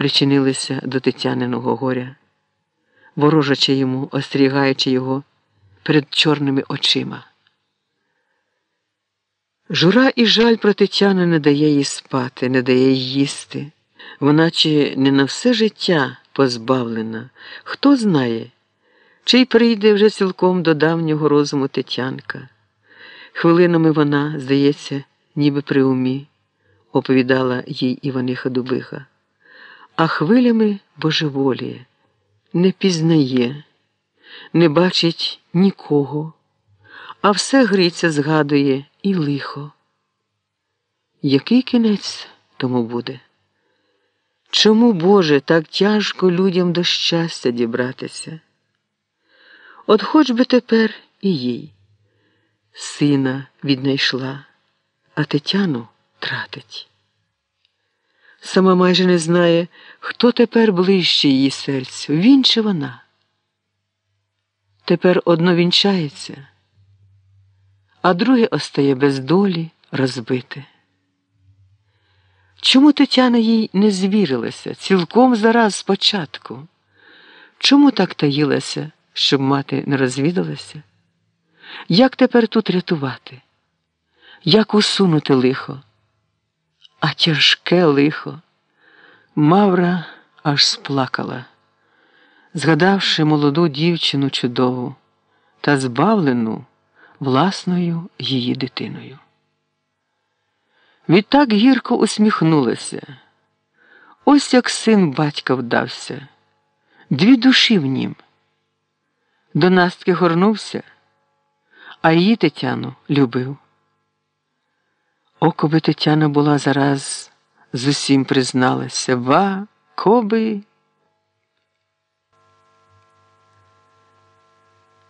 причинилися до Тетяниного горя, ворожачи йому, остерігаючи його перед чорними очима. Жура і жаль про Тетяну не дає їй спати, не дає їй їсти. Вона чи не на все життя позбавлена, хто знає, чи й прийде вже цілком до давнього розуму Тетянка. Хвилинами вона, здається, ніби при умі, оповідала їй Іваниха Дубиха, а хвилями божеволіє, не пізнає, не бачить нікого, а все гриця згадує і лихо. Який кінець тому буде? Чому, Боже, так тяжко людям до щастя дібратися? От хоч би тепер і їй. Сина віднайшла, а Тетяну тратить. Сама майже не знає, хто тепер ближче її серцю, він чи вона. Тепер одно вінчається, а друге остає без долі розбите. Чому Тетяна їй не звірилася цілком зараз спочатку? Чому так таїлася, щоб мати не розвідалася? Як тепер тут рятувати? Як усунути лихо? А тяжке лихо. Мавра аж сплакала, згадавши молоду дівчину чудову та збавлену власною її дитиною. Відтак гірко усміхнулася. Ось як син батька вдався, дві душі в нім. До Настки горнувся, а її Тетяну любив. О, коби Тетяна була зараз з усім призналася, ва, коби.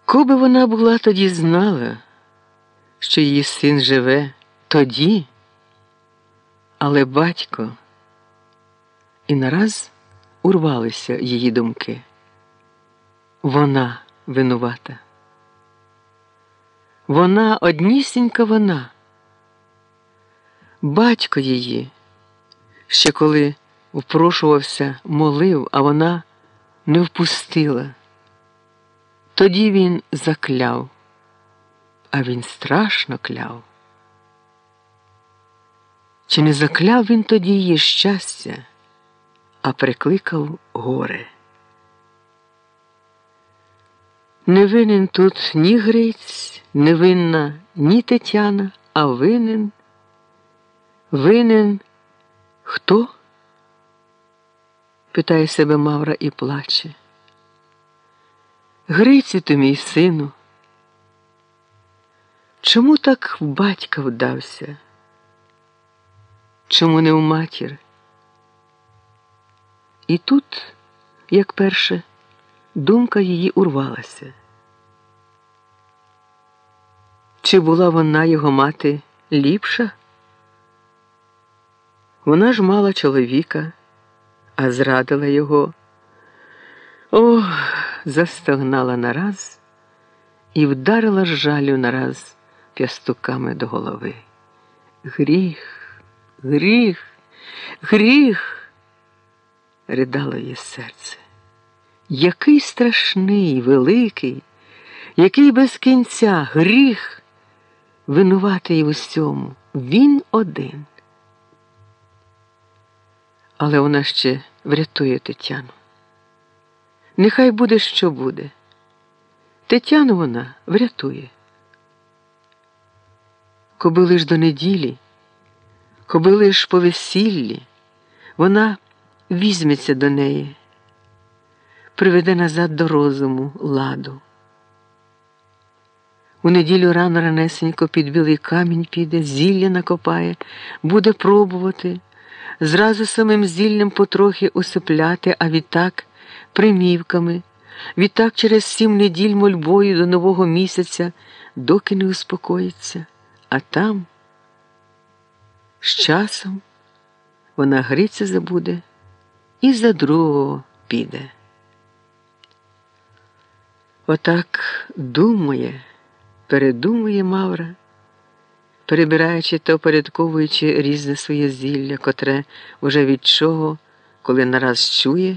Коби вона була тоді знала, що її син живе тоді. Але батько і нараз урвалися її думки. Вона винувата. Вона однісінька вона. Батько її, ще коли впрошувався, молив, а вона не впустила. Тоді він закляв, а він страшно кляв. Чи не закляв він тоді її щастя, а прикликав горе? Не винен тут ні Гриць, не винна ні Тетяна, а винен. Винен хто? питає себе Мавра і плаче. Гриці то мій сину. Чому так в батька вдався? Чому не у матір? І тут, як перше, думка її урвалася. Чи була вона його мати ліпша? Вона ж мала чоловіка, а зрадила його. О, застогнала нараз і вдарила жалю нараз п'ястуками до голови. Гріх. Гріх, гріх, ридало її серце. Який страшний, великий, який без кінця гріх винуватий в усьому. Він один. Але вона ще врятує Тетяну. Нехай буде, що буде. Тетяну вона врятує. Коби лиш до неділі. Коби лиш по весіллі, вона візьметься до неї, приведе назад до розуму ладу. У неділю рано ранесенько під білий камінь піде, зілля накопає, буде пробувати, зразу самим зіллям потрохи усипляти, а відтак примівками, відтак через сім неділь мольбою до нового місяця, доки не успокоїться, а там. З часом вона Гриця забуде і за другого піде. Отак думає, передумує Мавра, перебираючи та порядковуючи різне своє зілля, котре уже від чого коли нараз чує,